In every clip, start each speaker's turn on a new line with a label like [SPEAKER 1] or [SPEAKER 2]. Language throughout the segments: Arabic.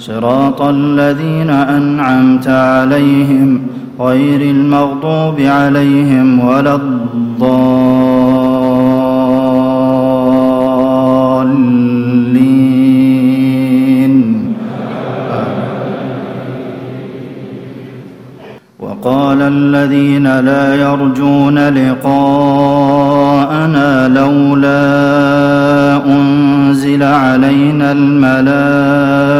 [SPEAKER 1] صراط الذين أنعمت عليهم غير المغضوب عليهم ولا الضالين. وقال الذين لا يرجون لقاءنا لولا أنزل علينا الملائكة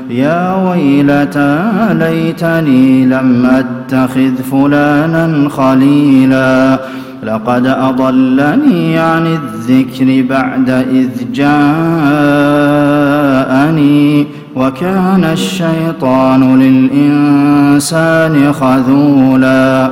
[SPEAKER 1] يا ويلتى ليتني لم أتخذ فلانا خليلا. لقد أضلني عن الذكر بعد إذ جاءني وكان الشيطان للإنسان خذولا.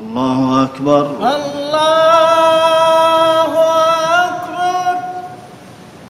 [SPEAKER 1] الله أكبر.
[SPEAKER 2] الله